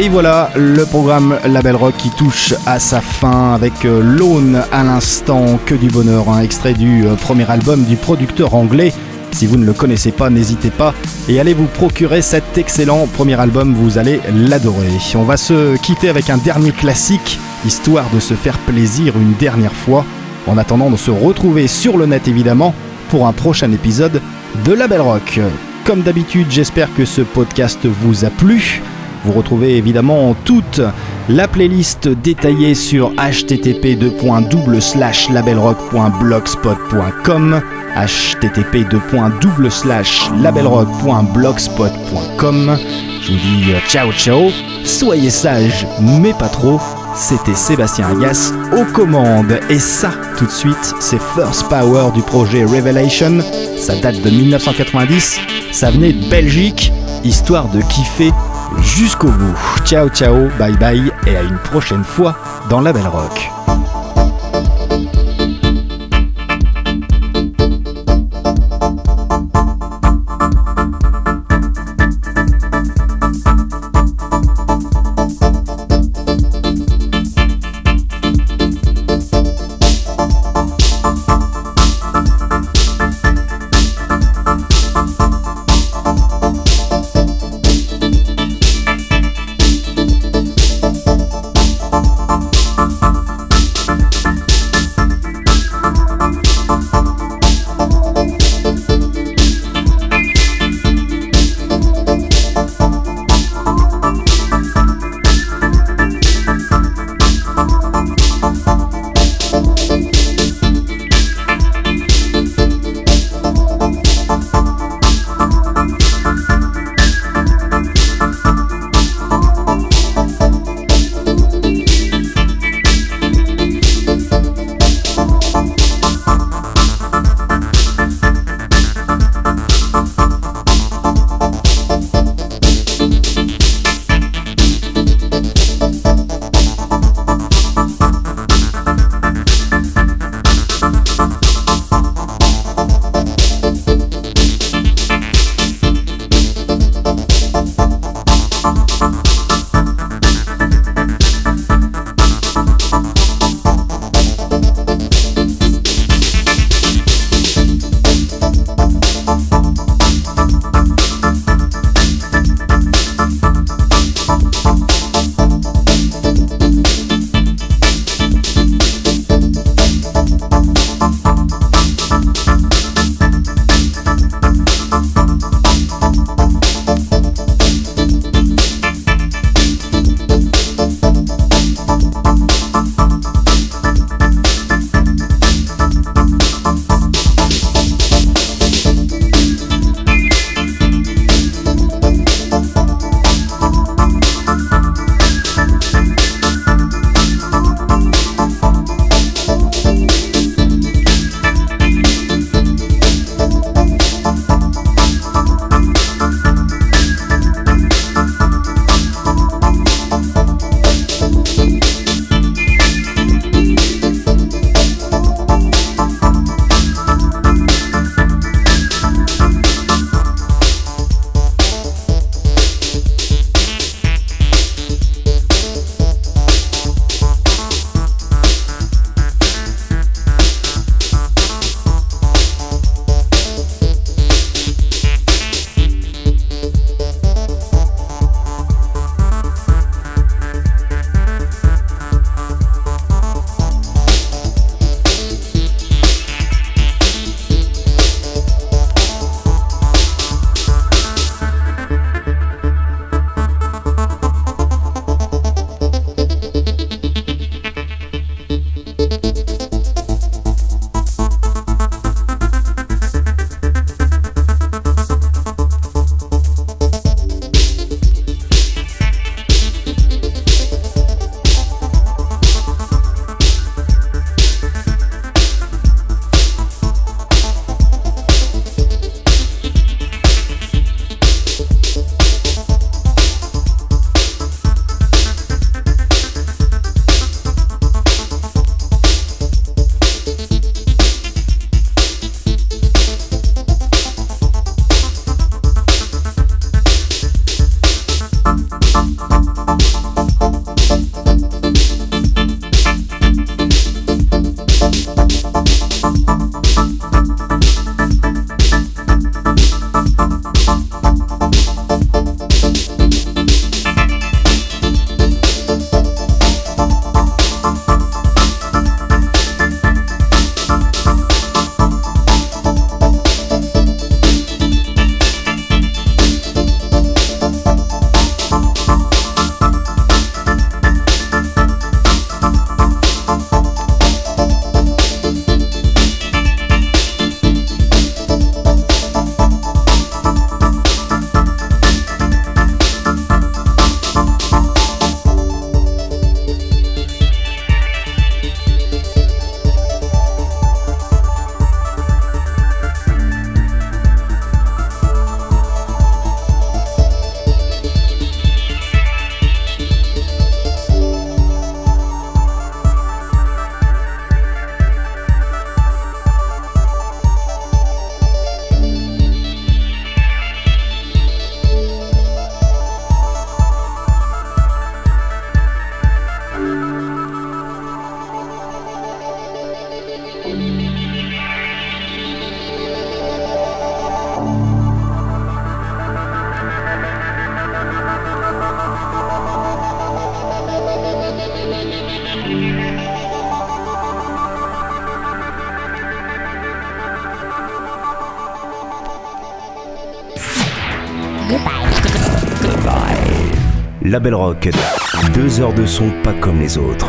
Et voilà le programme Label Rock qui touche à sa fin avec euh, Lone à l'instant, que du bonheur, un extrait du euh, premier album du producteur anglais. Si vous ne le connaissez pas, n'hésitez pas et allez vous procurer cet excellent premier album, vous allez l'adorer. On va se quitter avec un dernier classique, histoire de se faire plaisir une dernière fois, en attendant de se retrouver sur le net évidemment pour un prochain épisode de Label Rock. Comme d'habitude, j'espère que ce podcast vous a plu. Vous retrouvez évidemment toute la playlist détaillée sur http labelrock.blogspot.com http labelrock.blogspot.com Je vous dis euh, ciao ciao, soyez sages mais pas trop. C'était Sébastien Agas aux commandes. Et ça tout de suite c'est First Power du projet Revelation. Ça date de 1990, ça venait de Belgique, histoire de kiffer jusqu'au bout. Ciao ciao, bye bye et à une prochaine fois dans la Belle Rock. Label Rock, deux heures de son pas comme les autres.